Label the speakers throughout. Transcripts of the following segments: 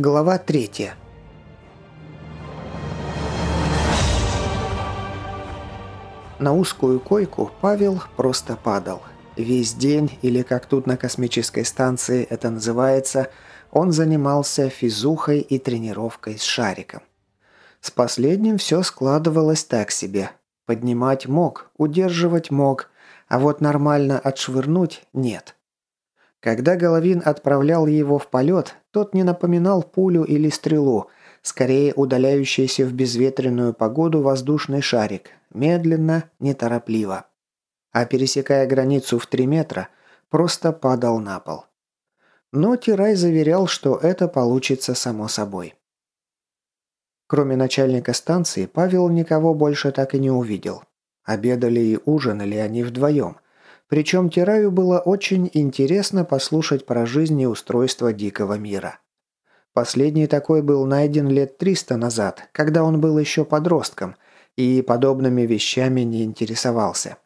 Speaker 1: Глава третья. На узкую койку Павел просто падал. Весь день, или как тут на космической станции это называется, он занимался физухой и тренировкой с шариком. С последним все складывалось так себе. Поднимать мог, удерживать мог, а вот нормально отшвырнуть – нет. Когда Головин отправлял его в полет, тот не напоминал пулю или стрелу, скорее удаляющийся в безветренную погоду воздушный шарик, медленно, неторопливо. А пересекая границу в 3 метра, просто падал на пол. Но Тирай заверял, что это получится само собой. Кроме начальника станции, Павел никого больше так и не увидел. Обедали и ужинали они вдвоем – причем Тираю было очень интересно послушать про жизнь и устройство дикого мира. Последний такой был найден лет 300 назад, когда он был еще подростком и подобными вещами не интересовался.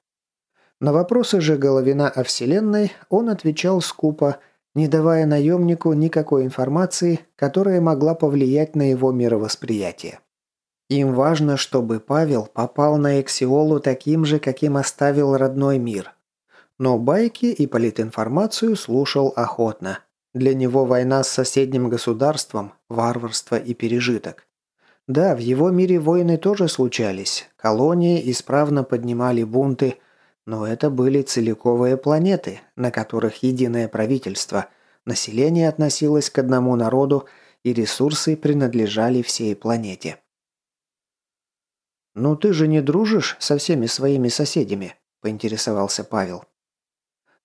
Speaker 1: На вопросы же Головина о Вселенной он отвечал скупо, не давая наемнику никакой информации, которая могла повлиять на его мировосприятие. Им важно, чтобы Павел попал на Эксиолу таким же, каким оставил родной мир, но байки и политинформацию слушал охотно. Для него война с соседним государством – варварство и пережиток. Да, в его мире войны тоже случались. Колонии исправно поднимали бунты, но это были целиковые планеты, на которых единое правительство, население относилось к одному народу и ресурсы принадлежали всей планете. «Ну ты же не дружишь со всеми своими соседями?» – поинтересовался Павел.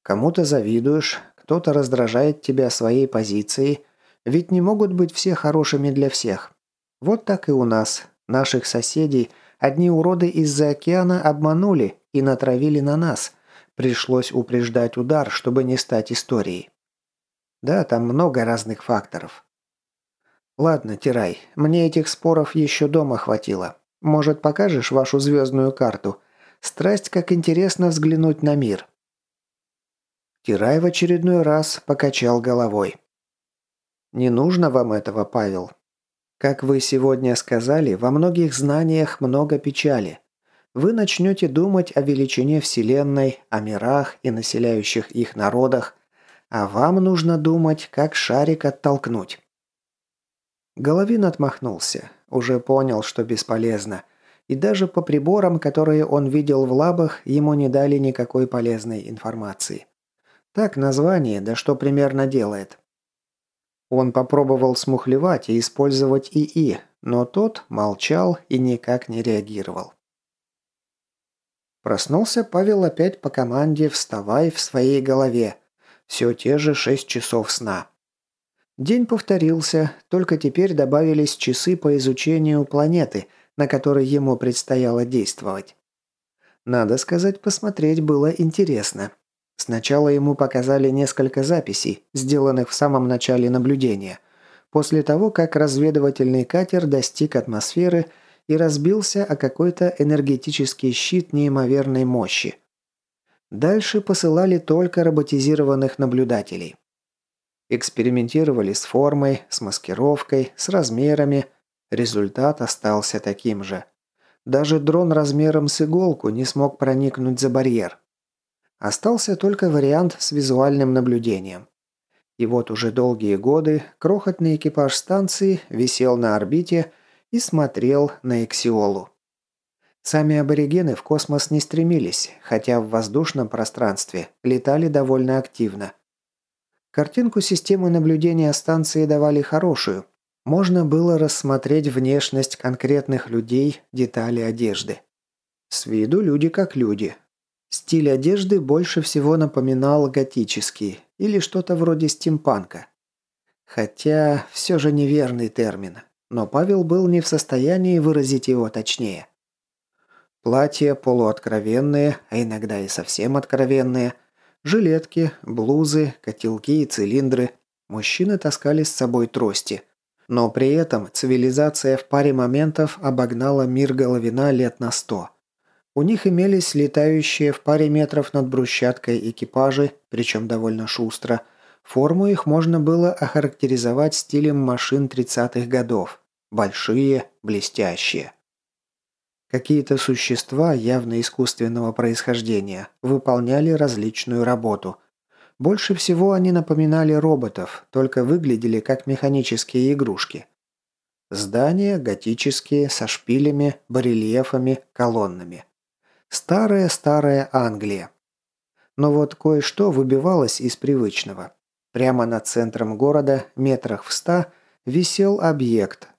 Speaker 1: Кому-то завидуешь, кто-то раздражает тебя своей позицией, ведь не могут быть все хорошими для всех. Вот так и у нас. Наших соседей одни уроды из-за океана обманули и натравили на нас. Пришлось упреждать удар, чтобы не стать историей. Да, там много разных факторов. Ладно, Тирай, мне этих споров еще дома хватило. Может, покажешь вашу звездную карту? Страсть, как интересно взглянуть на мир. Кирай в очередной раз покачал головой. «Не нужно вам этого, Павел. Как вы сегодня сказали, во многих знаниях много печали. Вы начнете думать о величине Вселенной, о мирах и населяющих их народах, а вам нужно думать, как шарик оттолкнуть». Головин отмахнулся. Уже понял, что бесполезно. И даже по приборам, которые он видел в лабах, ему не дали никакой полезной информации. Так название, да что примерно делает. Он попробовал смухлевать и использовать ИИ, но тот молчал и никак не реагировал. Проснулся Павел опять по команде «Вставай» в своей голове. Все те же шесть часов сна. День повторился, только теперь добавились часы по изучению планеты, на которой ему предстояло действовать. Надо сказать, посмотреть было интересно. Сначала ему показали несколько записей, сделанных в самом начале наблюдения, после того, как разведывательный катер достиг атмосферы и разбился о какой-то энергетический щит неимоверной мощи. Дальше посылали только роботизированных наблюдателей. Экспериментировали с формой, с маскировкой, с размерами. Результат остался таким же. Даже дрон размером с иголку не смог проникнуть за барьер. Остался только вариант с визуальным наблюдением. И вот уже долгие годы крохотный экипаж станции висел на орбите и смотрел на Эксиолу. Сами аборигены в космос не стремились, хотя в воздушном пространстве летали довольно активно. Картинку системы наблюдения станции давали хорошую. Можно было рассмотреть внешность конкретных людей, детали одежды. С виду люди как люди, Стиль одежды больше всего напоминал готический или что-то вроде стимпанка. Хотя все же неверный термин, но Павел был не в состоянии выразить его точнее. Платья полуоткровенные, а иногда и совсем откровенные, жилетки, блузы, котелки и цилиндры. Мужчины таскали с собой трости. Но при этом цивилизация в паре моментов обогнала мир Головина лет на сто – у них имелись летающие в паре метров над брусчаткой экипажи, причем довольно шустро, Форму их можно было охарактеризовать стилем машин 30-х годов. Большие, блестящие. Какие-то существа явно искусственного происхождения выполняли различную работу. Больше всего они напоминали роботов, только выглядели как механические игрушки. Здания готические, со шпилями, барельефами, колоннами. Старая-старая Англия. Но вот кое-что выбивалось из привычного. Прямо над центром города, метрах в ста, висел объект.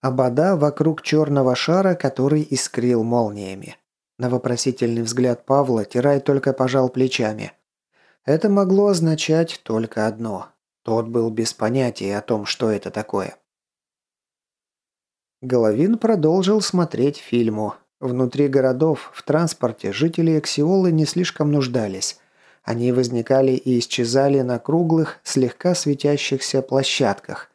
Speaker 1: Обода вокруг черного шара, который искрил молниями. На вопросительный взгляд Павла Тирай только пожал плечами. Это могло означать только одно. Тот был без понятия о том, что это такое. Головин продолжил смотреть фильму. Внутри городов, в транспорте, жители Эксиолы не слишком нуждались. Они возникали и исчезали на круглых, слегка светящихся площадках,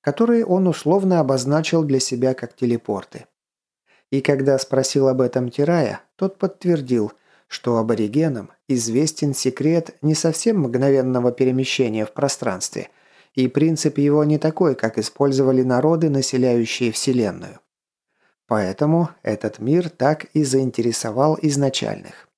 Speaker 1: которые он условно обозначил для себя как телепорты. И когда спросил об этом Тирая, тот подтвердил, что аборигенам известен секрет не совсем мгновенного перемещения в пространстве – и принцип его не такой, как использовали народы, населяющие Вселенную. Поэтому этот мир так и заинтересовал изначальных.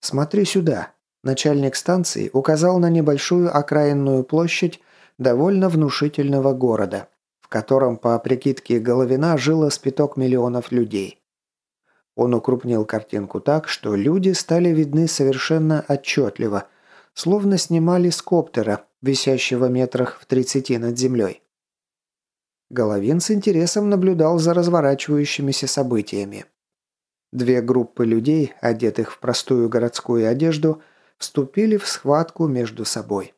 Speaker 1: «Смотри сюда», – начальник станции указал на небольшую окраинную площадь довольно внушительного города, в котором, по прикидке Головина, жило спиток миллионов людей. Он укрупнил картинку так, что люди стали видны совершенно отчетливо, словно снимали с коптера, висящего метрах в 30 над землей. Головин с интересом наблюдал за разворачивающимися событиями. Две группы людей, одетых в простую городскую одежду, вступили в схватку между собой.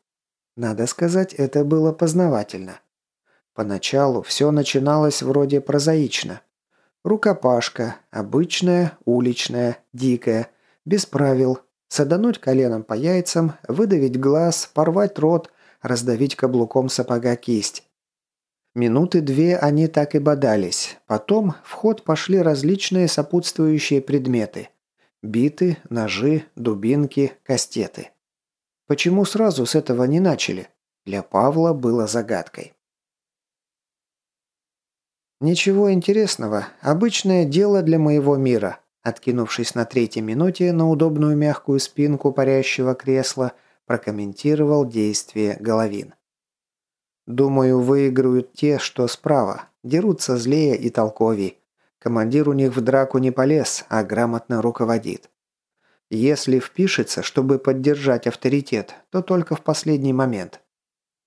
Speaker 1: Надо сказать, это было познавательно. Поначалу все начиналось вроде прозаично. Рукопашка, обычная, уличная, дикая, без правил, Садануть коленом по яйцам, выдавить глаз, порвать рот, раздавить каблуком сапога кисть. Минуты две они так и бодались. Потом в ход пошли различные сопутствующие предметы. Биты, ножи, дубинки, кастеты. Почему сразу с этого не начали? Для Павла было загадкой. Ничего интересного. Обычное дело для моего мира. Откинувшись на третьей минуте на удобную мягкую спинку парящего кресла, прокомментировал действие Головин. «Думаю, выиграют те, что справа. Дерутся злее и толковей. Командир у них в драку не полез, а грамотно руководит. Если впишется, чтобы поддержать авторитет, то только в последний момент.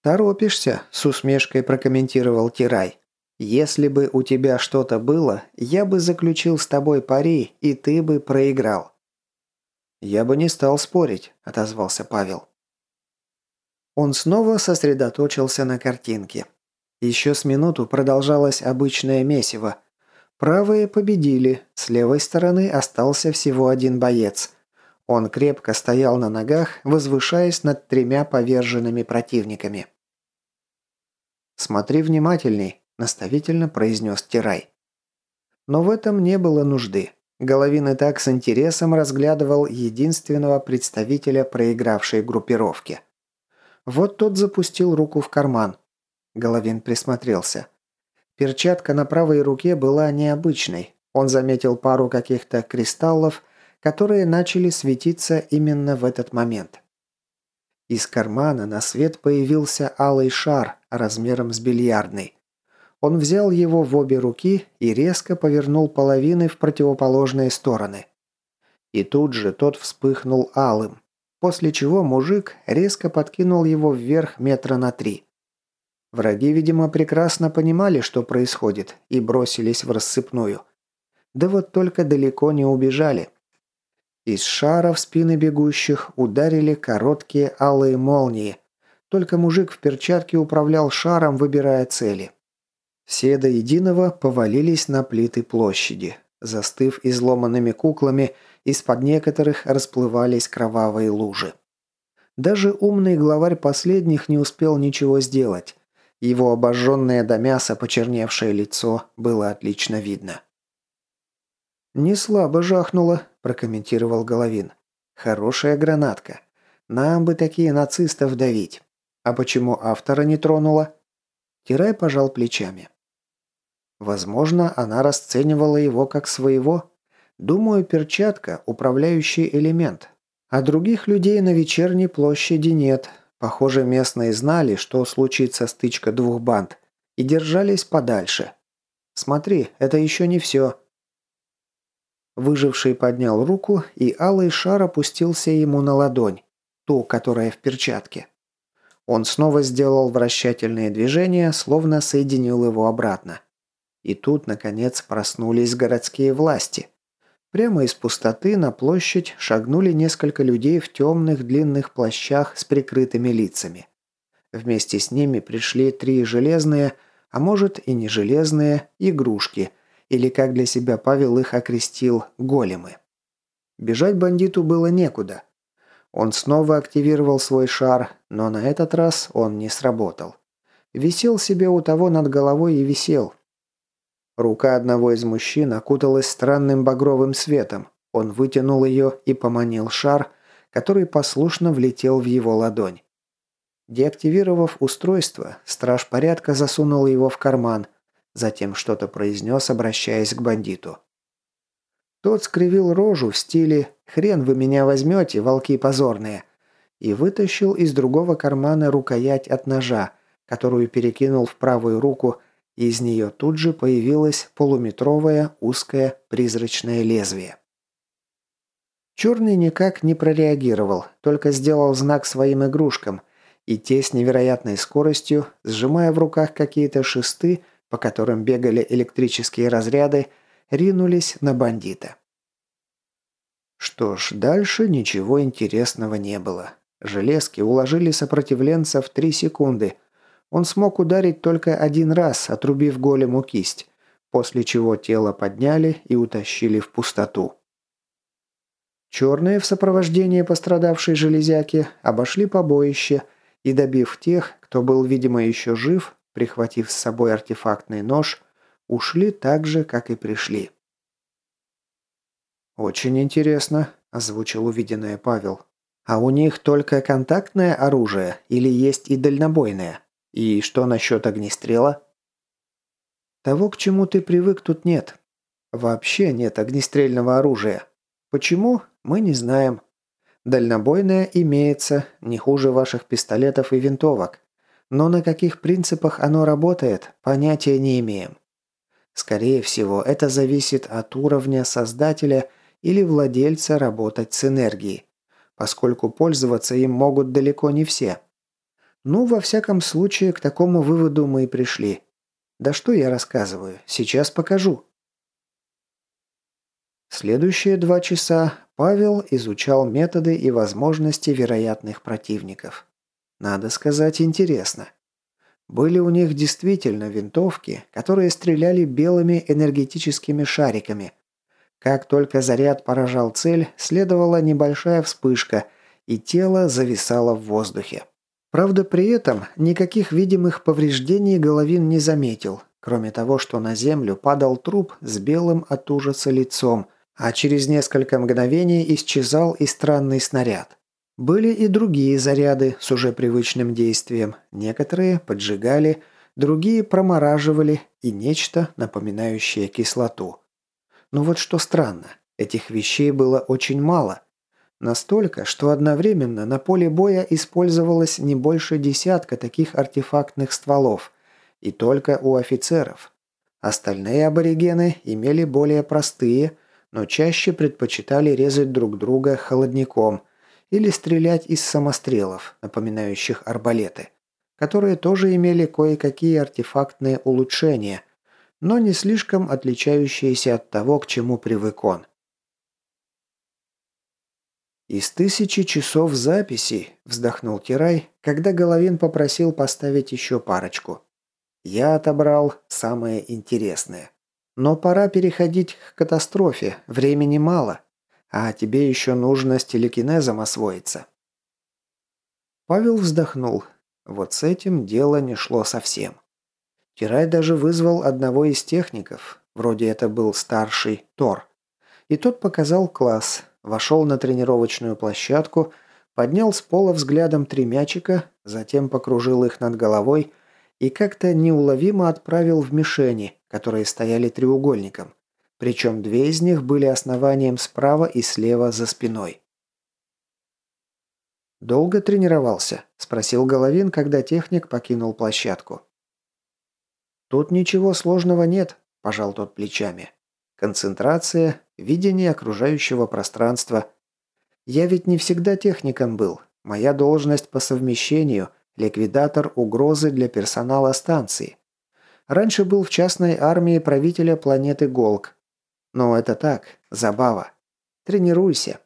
Speaker 1: «Торопишься», – с усмешкой прокомментировал Тирай. Если бы у тебя что-то было, я бы заключил с тобой пари, и ты бы проиграл». «Я бы не стал спорить», – отозвался Павел. Он снова сосредоточился на картинке. Еще с минуту продолжалось обычное месиво. Правые победили, с левой стороны остался всего один боец. Он крепко стоял на ногах, возвышаясь над тремя поверженными противниками. «Смотри внимательней», – наставительно произнес Тирай. Но в этом не было нужды. Головин и так с интересом разглядывал единственного представителя проигравшей группировки. Вот тот запустил руку в карман. Головин присмотрелся. Перчатка на правой руке была необычной. Он заметил пару каких-то кристаллов, которые начали светиться именно в этот момент. Из кармана на свет появился алый шар размером с бильярдный. Он взял его в обе руки и резко повернул половины в противоположные стороны. И тут же тот вспыхнул алым, после чего мужик резко подкинул его вверх метра на три. Враги, видимо, прекрасно понимали, что происходит, и бросились в рассыпную. Да вот только далеко не убежали. Из шара в спины бегущих ударили короткие алые молнии. Только мужик в перчатке управлял шаром, выбирая цели. Все до единого повалились на плиты площади. Застыв изломанными куклами, из-под некоторых расплывались кровавые лужи. Даже умный главарь последних не успел ничего сделать. Его обожженное до мяса почерневшее лицо было отлично видно. «Не слабо жахнуло», – прокомментировал Головин. «Хорошая гранатка. Нам бы такие нацистов давить. А почему автора не тронула?» Тирай пожал плечами. Возможно, она расценивала его как своего. Думаю, перчатка – управляющий элемент. А других людей на вечерней площади нет. Похоже, местные знали, что случится стычка двух банд, и держались подальше. Смотри, это еще не все. Выживший поднял руку, и алый шар опустился ему на ладонь, ту, которая в перчатке. Он снова сделал вращательные движения, словно соединил его обратно. И тут, наконец, проснулись городские власти. Прямо из пустоты на площадь шагнули несколько людей в темных длинных плащах с прикрытыми лицами. Вместе с ними пришли три железные, а может и не железные, игрушки, или как для себя Павел их окрестил, големы. Бежать бандиту было некуда. Он снова активировал свой шар, но на этот раз он не сработал. Висел себе у того над головой и висел. Рука одного из мужчин окуталась странным багровым светом. Он вытянул ее и поманил шар, который послушно влетел в его ладонь. Деактивировав устройство, страж порядка засунул его в карман, затем что-то произнес, обращаясь к бандиту. Тот скривил рожу в стиле «Хрен вы меня возьмете, волки позорные!» и вытащил из другого кармана рукоять от ножа, которую перекинул в правую руку, из нее тут же появилось полуметровое узкое призрачное лезвие. Черный никак не прореагировал, только сделал знак своим игрушкам, и те с невероятной скоростью, сжимая в руках какие-то шесты, по которым бегали электрические разряды, ринулись на бандита. Что ж, дальше ничего интересного не было. Железки уложили сопротивленца в три секунды. Он смог ударить только один раз, отрубив голему кисть, после чего тело подняли и утащили в пустоту. Черные в сопровождении пострадавшей железяки обошли побоище – и, добив тех, кто был, видимо, еще жив, прихватив с собой артефактный нож, ушли так же, как и пришли. «Очень интересно», – озвучил увиденное Павел. «А у них только контактное оружие или есть и дальнобойное? И что насчет огнестрела?» «Того, к чему ты привык, тут нет. Вообще нет огнестрельного оружия. Почему? Мы не знаем. Дальнобойное имеется, не хуже ваших пистолетов и винтовок. Но на каких принципах оно работает, понятия не имеем. Скорее всего, это зависит от уровня создателя или владельца работать с энергией, поскольку пользоваться им могут далеко не все. Ну, во всяком случае, к такому выводу мы и пришли. Да что я рассказываю, сейчас покажу. Следующие два часа Павел изучал методы и возможности вероятных противников. Надо сказать, интересно. Были у них действительно винтовки, которые стреляли белыми энергетическими шариками. Как только заряд поражал цель, следовала небольшая вспышка, и тело зависало в воздухе. Правда, при этом никаких видимых повреждений Головин не заметил, кроме того, что на землю падал труп с белым от ужаса лицом – а через несколько мгновений исчезал и странный снаряд. Были и другие заряды с уже привычным действием. Некоторые поджигали, другие промораживали и нечто, напоминающее кислоту. Но вот что странно, этих вещей было очень мало. Настолько, что одновременно на поле боя использовалось не больше десятка таких артефактных стволов, и только у офицеров. Остальные аборигены имели более простые – но чаще предпочитали резать друг друга холодником или стрелять из самострелов, напоминающих арбалеты, которые тоже имели кое-какие артефактные улучшения, но не слишком отличающиеся от того, к чему привык он. «Из тысячи часов записей», – вздохнул Тирай, когда Головин попросил поставить еще парочку. «Я отобрал самое интересное». Но пора переходить к катастрофе, времени мало. А тебе еще нужно с телекинезом освоиться. Павел вздохнул. Вот с этим дело не шло совсем. Кирай даже вызвал одного из техников, вроде это был старший Тор. И тот показал класс, вошел на тренировочную площадку, Поднял с пола взглядом три мячика, затем покружил их над головой и как-то неуловимо отправил в мишени, которые стояли треугольником. Причем две из них были основанием справа и слева за спиной. «Долго тренировался?» – спросил Головин, когда техник покинул площадку. «Тут ничего сложного нет», – пожал тот плечами. «Концентрация, видение окружающего пространства. Я ведь не всегда техником был. Моя должность по совмещению – ликвидатор угрозы для персонала станции. Раньше был в частной армии правителя планеты Голк. Но это так, забава. Тренируйся.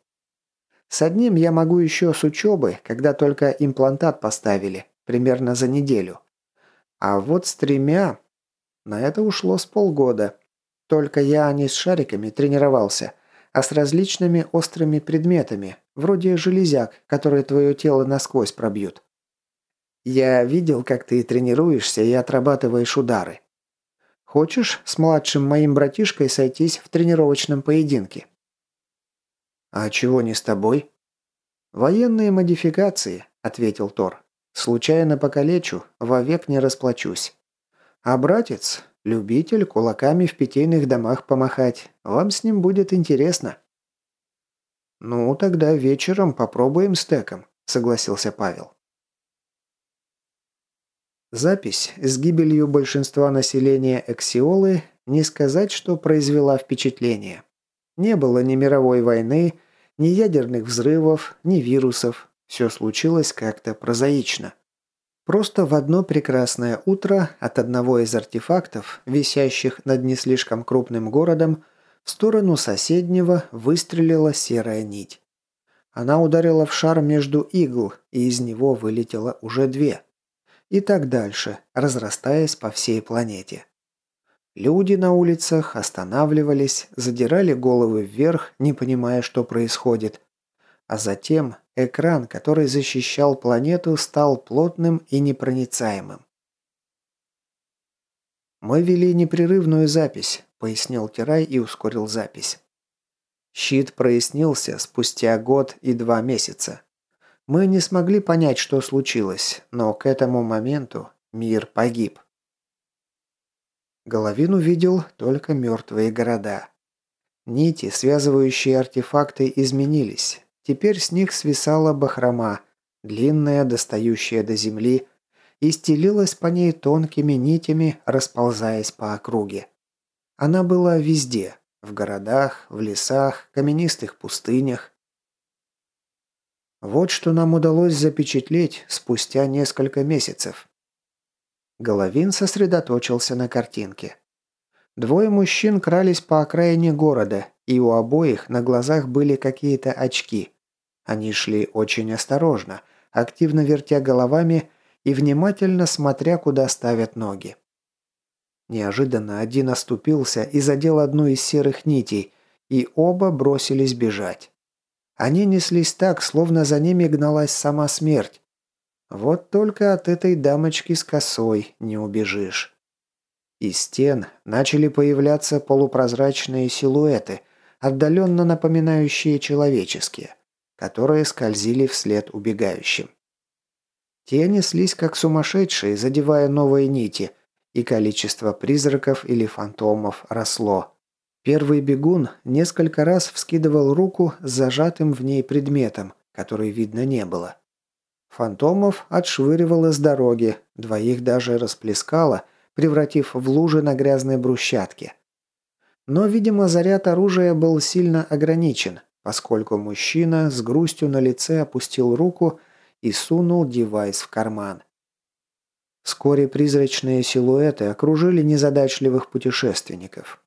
Speaker 1: С одним я могу еще с учебы, когда только имплантат поставили, примерно за неделю. А вот с тремя... На это ушло с полгода. Только я не с шариками тренировался, а с различными острыми предметами, вроде железяк, которые твое тело насквозь пробьют. Я видел, как ты тренируешься и отрабатываешь удары. Хочешь с младшим моим братишкой сойтись в тренировочном поединке? «А чего не с тобой?» «Военные модификации», — ответил Тор. «Случайно покалечу, вовек не расплачусь. А братец, любитель кулаками в питейных домах помахать, вам с ним будет интересно». «Ну, тогда вечером попробуем стеком», — согласился Павел. Запись с гибелью большинства населения Эксиолы не сказать, что произвела впечатление. Не было ни мировой войны, ни ядерных взрывов, ни вирусов. Все случилось как-то прозаично. Просто в одно прекрасное утро от одного из артефактов, висящих над не слишком крупным городом, в сторону соседнего выстрелила серая нить. Она ударила в шар между игл, и из него вылетело уже две. И так дальше, разрастаясь по всей планете. Люди на улицах останавливались, задирали головы вверх, не понимая, что происходит. А затем экран, который защищал планету, стал плотным и непроницаемым. «Мы вели непрерывную запись», — пояснил Тирай и ускорил запись. Щит прояснился спустя год и два месяца. Мы не смогли понять, что случилось, но к этому моменту мир погиб. Головин увидел только мертвые города. Нити, связывающие артефакты, изменились. Теперь с них свисала бахрома, длинная, достающая до земли, и стелилась по ней тонкими нитями, расползаясь по округе. Она была везде – в городах, в лесах, каменистых пустынях. Вот что нам удалось запечатлеть спустя несколько месяцев. Головин сосредоточился на картинке. Двое мужчин крались по окраине города, и у обоих на глазах были какие-то очки. Они шли очень осторожно, активно вертя головами и внимательно смотря, куда ставят ноги. Неожиданно один оступился и задел одну из серых нитей, и оба бросились бежать. Они неслись так, словно за ними гналась сама смерть, вот только от этой дамочки с косой не убежишь. Из стен начали появляться полупрозрачные силуэты, отдаленно напоминающие человеческие, которые скользили вслед убегающим. Те неслись как сумасшедшие, задевая новые нити, и количество призраков или фантомов росло. Первый бегун несколько раз вскидывал руку с зажатым в ней предметом, который видно не было. Фантомов отшвыривало с дороги, двоих даже расплескало, превратив в лужи на грязной брусчатке. Но, видимо, заряд оружия был сильно ограничен, поскольку мужчина с грустью на лице опустил руку и сунул девайс в карман. Вскоре призрачные силуэты окружили незадачливых путешественников.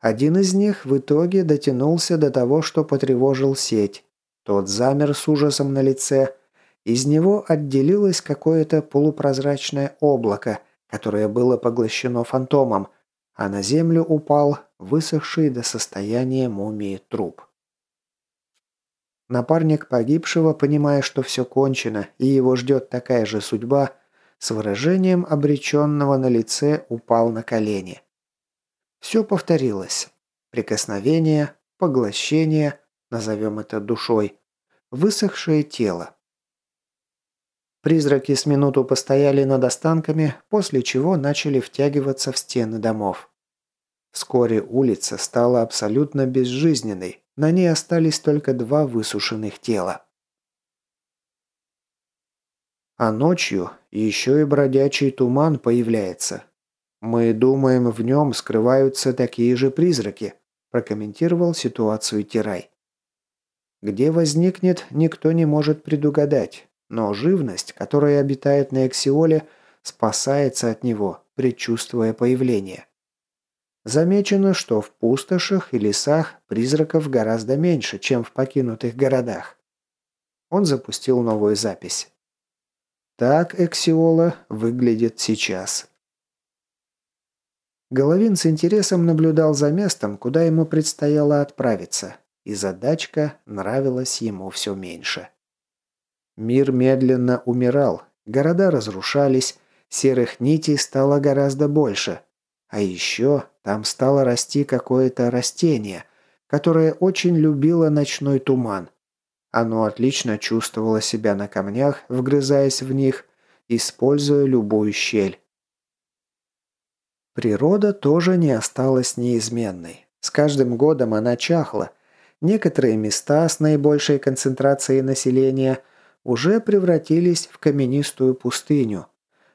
Speaker 1: Один из них в итоге дотянулся до того, что потревожил сеть. Тот замер с ужасом на лице, из него отделилось какое-то полупрозрачное облако, которое было поглощено фантомом, а на землю упал высохший до состояния мумии труп. Напарник погибшего, понимая, что все кончено и его ждет такая же судьба, с выражением обреченного на лице упал на колени. Все повторилось. Прикосновение, поглощение, назовем это душой, высохшее тело. Призраки с минуту постояли над останками, после чего начали втягиваться в стены домов. Вскоре улица стала абсолютно безжизненной, на ней остались только два высушенных тела. А ночью еще и бродячий туман появляется. Мы думаем, в нем скрываются такие же призраки, прокомментировал ситуацию Тирай. Где возникнет, никто не может предугадать, но живность, которая обитает на Эксиоле, спасается от него, предчувствуя появление. Замечено, что в пустошах и лесах призраков гораздо меньше, чем в покинутых городах. Он запустил новую запись. Так Эксиола выглядит сейчас. Головин с интересом наблюдал за местом, куда ему предстояло отправиться, и задачка нравилась ему все меньше. Мир медленно умирал, города разрушались, серых нитей стало гораздо больше. А еще там стало расти какое-то растение, которое очень любило ночной туман. Оно отлично чувствовало себя на камнях, вгрызаясь в них, используя любую щель. Природа тоже не осталась неизменной. С каждым годом она чахла. Некоторые места с наибольшей концентрацией населения уже превратились в каменистую пустыню,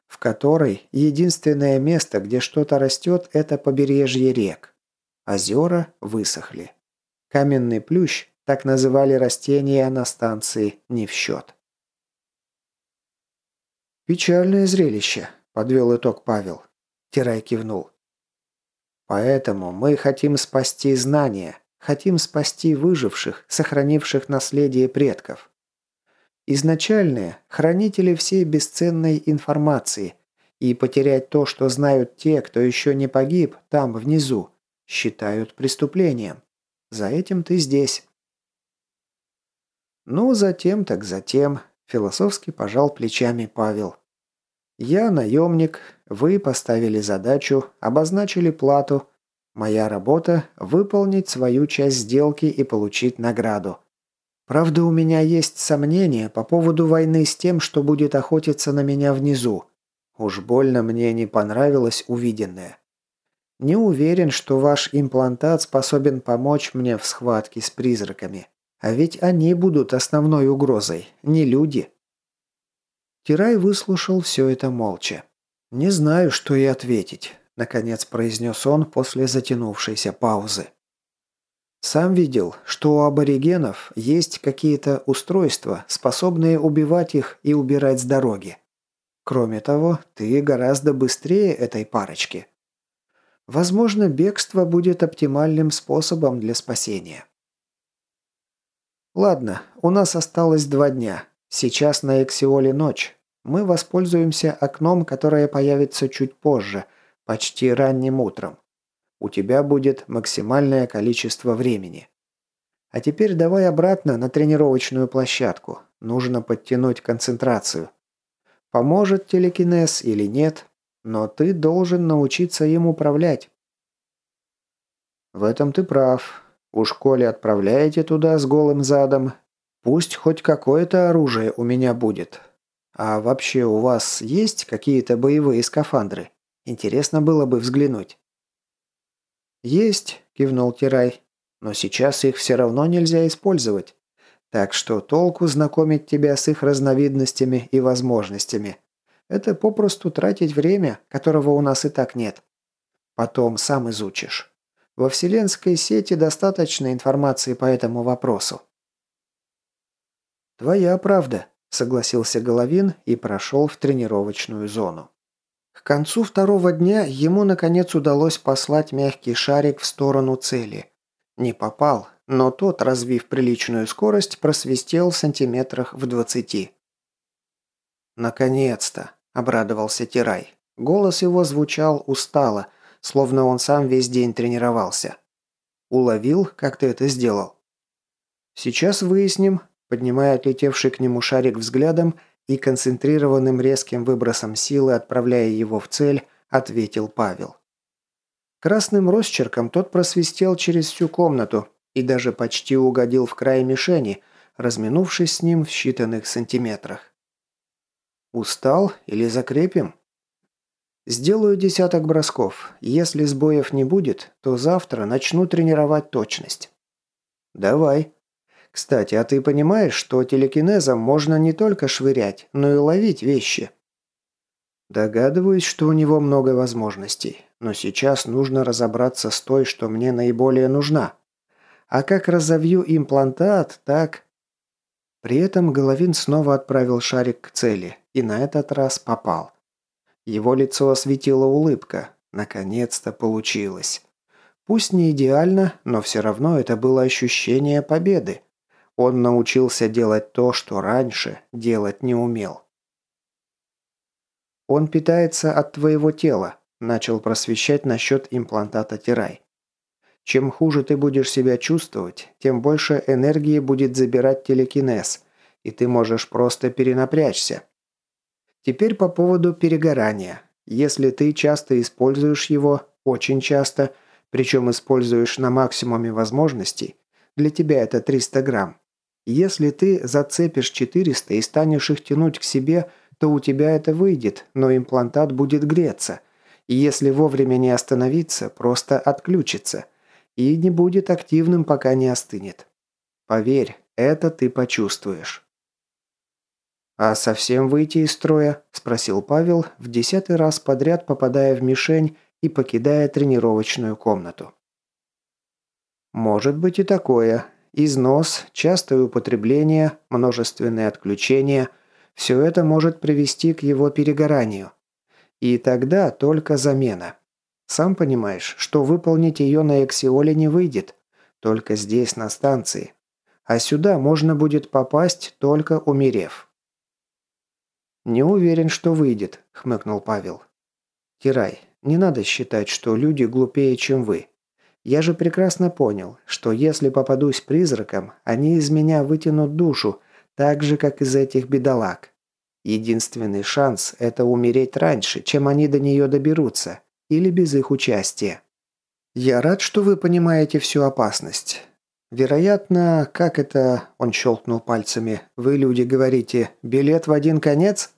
Speaker 1: в которой единственное место, где что-то растет, это побережье рек. Озера высохли. Каменный плющ, так называли растения на станции, не в счет. «Печальное зрелище», – подвел итог Павел. Тирай кивнул. «Поэтому мы хотим спасти знания, хотим спасти выживших, сохранивших наследие предков. Изначальные – хранители всей бесценной информации, и потерять то, что знают те, кто еще не погиб, там, внизу, считают преступлением. За этим ты здесь». «Ну, затем так затем», – философски пожал плечами Павел. «Я наемник, вы поставили задачу, обозначили плату. Моя работа – выполнить свою часть сделки и получить награду. Правда, у меня есть сомнения по поводу войны с тем, что будет охотиться на меня внизу. Уж больно мне не понравилось увиденное. Не уверен, что ваш имплантат способен помочь мне в схватке с призраками. А ведь они будут основной угрозой, не люди. Тирай выслушал все это молча. «Не знаю, что и ответить», – наконец произнес он после затянувшейся паузы. Сам видел, что у аборигенов есть какие-то устройства, способные убивать их и убирать с дороги. Кроме того, ты гораздо быстрее этой парочки. Возможно, бегство будет оптимальным способом для спасения. Ладно, у нас осталось два дня. Сейчас на Эксиоле ночь. Мы воспользуемся окном, которое появится чуть позже, почти ранним утром. У тебя будет максимальное количество времени. А теперь давай обратно на тренировочную площадку. Нужно подтянуть концентрацию. Поможет телекинез или нет, но ты должен научиться им управлять. В этом ты прав. У школе отправляете туда с голым задом. Пусть хоть какое-то оружие у меня будет. А вообще у вас есть какие-то боевые скафандры? Интересно было бы взглянуть. «Есть», – кивнул Тирай, – «но сейчас их все равно нельзя использовать. Так что толку знакомить тебя с их разновидностями и возможностями. Это попросту тратить время, которого у нас и так нет. Потом сам изучишь. Во вселенской сети достаточно информации по этому вопросу». «Твоя правда», – согласился Головин и прошел в тренировочную зону. К концу второго дня ему наконец удалось послать мягкий шарик в сторону цели. Не попал, но тот, развив приличную скорость, просвистел в сантиметрах в двадцати. «Наконец-то!» – обрадовался Тирай. Голос его звучал устало, словно он сам весь день тренировался. «Уловил, как ты это сделал?» «Сейчас выясним», – поднимая отлетевший к нему шарик взглядом – и концентрированным резким выбросом силы, отправляя его в цель, ответил Павел. Красным росчерком тот просвистел через всю комнату и даже почти угодил в край мишени, разминувшись с ним в считанных сантиметрах. «Устал или закрепим?» «Сделаю десяток бросков. Если сбоев не будет, то завтра начну тренировать точность». «Давай», кстати, а ты понимаешь, что телекинезом можно не только швырять, но и ловить вещи? Догадываюсь, что у него много возможностей, но сейчас нужно разобраться с той, что мне наиболее нужна. А как разовью имплантат, так... При этом Головин снова отправил шарик к цели, и на этот раз попал. Его лицо осветила улыбка. Наконец-то получилось. Пусть не идеально, но все равно это было ощущение победы. Он научился делать то, что раньше делать не умел. «Он питается от твоего тела», – начал просвещать насчет имплантата Тирай. «Чем хуже ты будешь себя чувствовать, тем больше энергии будет забирать телекинез, и ты можешь просто перенапрячься. Теперь по поводу перегорания. Если ты часто используешь его, очень часто, причем используешь на максимуме возможностей, для тебя это 300 грамм, если ты зацепишь 400 и станешь их тянуть к себе, то у тебя это выйдет, но имплантат будет греться. И если вовремя не остановиться, просто отключится. И не будет активным, пока не остынет. Поверь, это ты почувствуешь. «А совсем выйти из строя?» – спросил Павел, в десятый раз подряд попадая в мишень и покидая тренировочную комнату. «Может быть и такое. Износ, частое употребление, множественные отключения – все это может привести к его перегоранию. И тогда только замена. Сам понимаешь, что выполнить ее на Эксиоле не выйдет. Только здесь, на станции. А сюда можно будет попасть, только умерев. «Не уверен, что выйдет», – хмыкнул Павел. «Тирай, не надо считать, что люди глупее, чем вы. Я же прекрасно понял, что если попадусь призраком, они из меня вытянут душу, так же, как из этих бедолаг. Единственный шанс – это умереть раньше, чем они до нее доберутся, или без их участия. Я рад, что вы понимаете всю опасность. Вероятно, как это, он щелкнул пальцами, вы, люди, говорите, билет в один конец?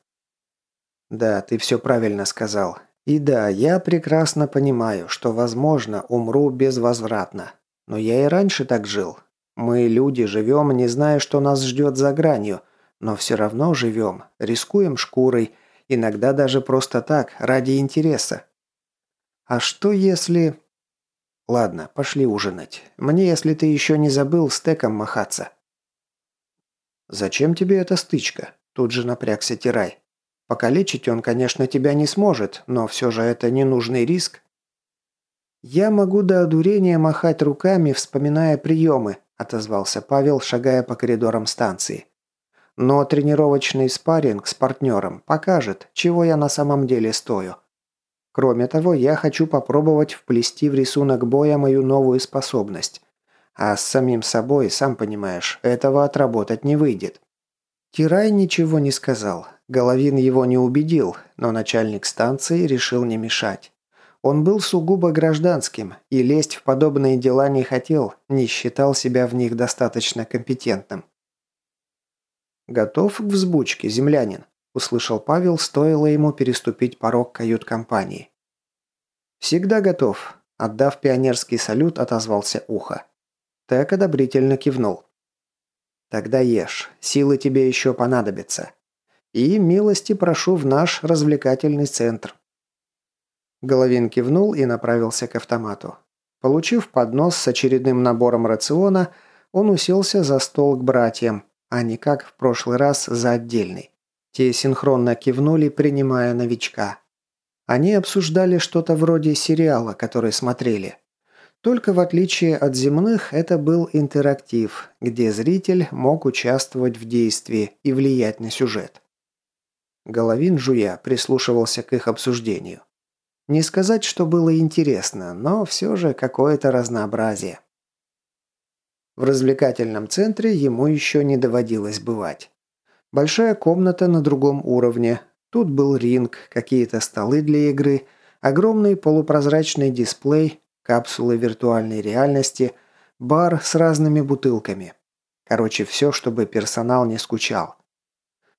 Speaker 1: Да, ты все правильно сказал. И да, я прекрасно понимаю, что, возможно, умру безвозвратно. Но я и раньше так жил. Мы, люди, живем, не зная, что нас ждет за гранью, но все равно живем, рискуем шкурой, иногда даже просто так, ради интереса. А что если... Ладно, пошли ужинать. Мне, если ты еще не забыл, стеком махаться. Зачем тебе эта стычка? Тут же напрягся Тирай. Покалечить он, конечно, тебя не сможет, но все же это ненужный риск. «Я могу до одурения махать руками, вспоминая приемы», – отозвался Павел, шагая по коридорам станции. «Но тренировочный спарринг с партнером покажет, чего я на самом деле стою. Кроме того, я хочу попробовать вплести в рисунок боя мою новую способность. А с самим собой, сам понимаешь, этого отработать не выйдет». Тирай ничего не сказал, Головин его не убедил, но начальник станции решил не мешать. Он был сугубо гражданским и лезть в подобные дела не хотел, не считал себя в них достаточно компетентным. «Готов к взбучке, землянин?» – услышал Павел, стоило ему переступить порог кают-компании. «Всегда готов», – отдав пионерский салют, отозвался Ухо. Так одобрительно кивнул. «Тогда ешь, силы тебе еще понадобятся. И милости прошу в наш развлекательный центр». Головин кивнул и направился к автомату. Получив поднос с очередным набором рациона, он уселся за стол к братьям, а не как в прошлый раз за отдельный. Те синхронно кивнули, принимая новичка. Они обсуждали что-то вроде сериала, который смотрели. Только в отличие от земных, это был интерактив, где зритель мог участвовать в действии и влиять на сюжет. Головин, жуя, прислушивался к их обсуждению. Не сказать, что было интересно, но все же какое-то разнообразие. В развлекательном центре ему еще не доводилось бывать. Большая комната на другом уровне. Тут был ринг, какие-то столы для игры, огромный полупрозрачный дисплей, капсулы виртуальной реальности, бар с разными бутылками. Короче, все, чтобы персонал не скучал.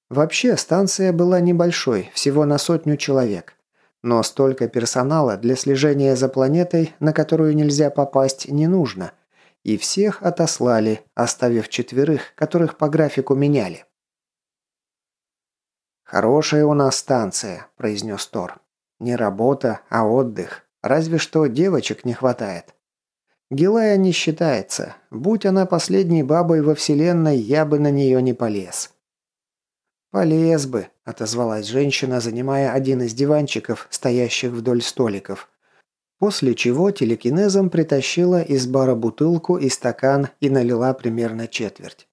Speaker 1: Вообще, станция была небольшой, всего на сотню человек. Но столько персонала для слежения за планетой, на которую нельзя попасть, не нужно. И всех отослали, оставив четверых, которых по графику меняли. «Хорошая у нас станция», – произнес Тор. «Не работа, а отдых. Разве что девочек не хватает. Гилая не считается. Будь она последней бабой во Вселенной, я бы на нее не полез». «Полез бы», – отозвалась женщина, занимая один из диванчиков, стоящих вдоль столиков. После чего телекинезом притащила из бара бутылку и стакан и налила примерно четверть.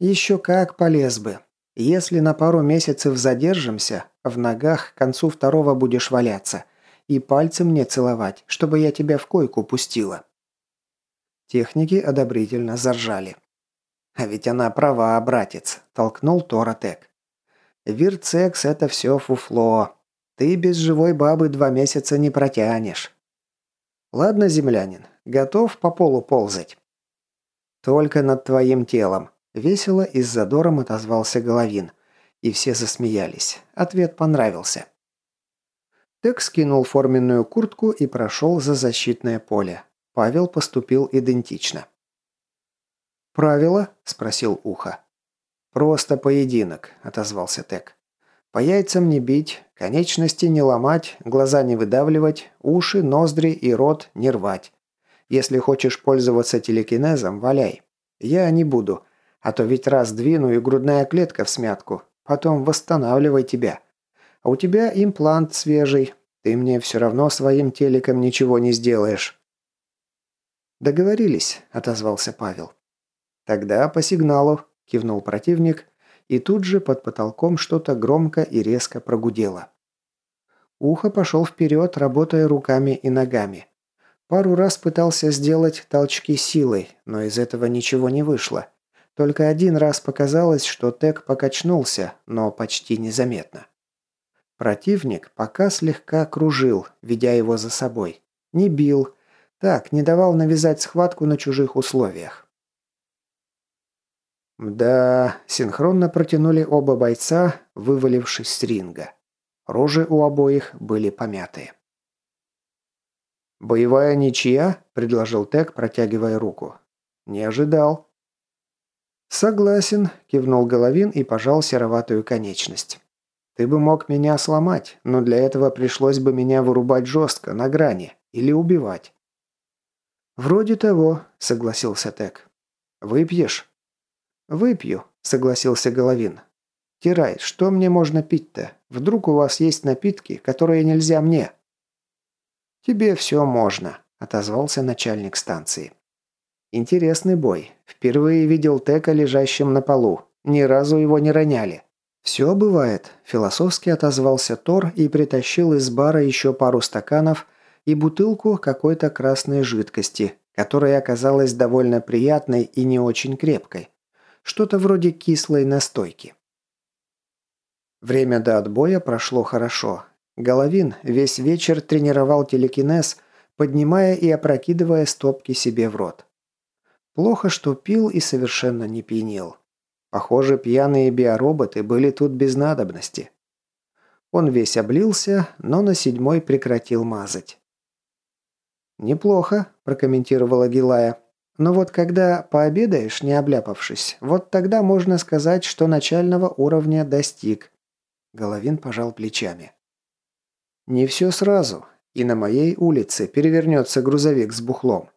Speaker 1: «Еще как полез бы. Если на пару месяцев задержимся, в ногах к концу второго будешь валяться. И пальцы мне целовать, чтобы я тебя в койку пустила». Техники одобрительно заржали. «А ведь она права, братец», – толкнул Торотек. «Вирцекс – это все фуфло. Ты без живой бабы два месяца не протянешь». «Ладно, землянин, готов по полу ползать?» «Только над твоим телом», – весело и с задором отозвался Головин. И все засмеялись. Ответ понравился. Тек скинул форменную куртку и прошел за защитное поле. Павел поступил идентично. «Правило?» – спросил Ухо. «Просто поединок», – отозвался Тек. «По яйцам не бить, конечности не ломать, глаза не выдавливать, уши, ноздри и рот не рвать. Если хочешь пользоваться телекинезом, валяй. Я не буду, а то ведь раз двину и грудная клетка в смятку. Потом восстанавливай тебя. А у тебя имплант свежий. Ты мне все равно своим телеком ничего не сделаешь». «Договорились», – отозвался Павел. «Тогда по сигналу», – кивнул противник, и тут же под потолком что-то громко и резко прогудело. Ухо пошел вперед, работая руками и ногами. Пару раз пытался сделать толчки силой, но из этого ничего не вышло. Только один раз показалось, что Тек покачнулся, но почти незаметно. Противник пока слегка кружил, ведя его за собой. Не бил. Так, не давал навязать схватку на чужих условиях. Да, синхронно протянули оба бойца, вывалившись с ринга. Рожи у обоих были помятые. «Боевая ничья?» – предложил Тек, протягивая руку. «Не ожидал». «Согласен», – кивнул Головин и пожал сероватую конечность. «Ты бы мог меня сломать, но для этого пришлось бы меня вырубать жестко, на грани, или убивать». «Вроде того», – согласился Тек. «Выпьешь?» «Выпью», – согласился Головин. «Тирай, что мне можно пить-то? Вдруг у вас есть напитки, которые нельзя мне?» «Тебе все можно», – отозвался начальник станции. «Интересный бой. Впервые видел Тека лежащим на полу. Ни разу его не роняли». «Все бывает», – философски отозвался Тор и притащил из бара еще пару стаканов и бутылку какой-то красной жидкости, которая оказалась довольно приятной и не очень крепкой. Что-то вроде кислой настойки. Время до отбоя прошло хорошо. Головин весь вечер тренировал телекинез, поднимая и опрокидывая стопки себе в рот. Плохо, что пил и совершенно не пьянел. Похоже, пьяные биороботы были тут без надобности. Он весь облился, но на седьмой прекратил мазать. «Неплохо», – прокомментировала Гилая. Но вот когда пообедаешь, не обляпавшись, вот тогда можно сказать, что начального уровня достиг. Головин пожал плечами. Не все сразу. И на моей улице перевернется грузовик с бухлом.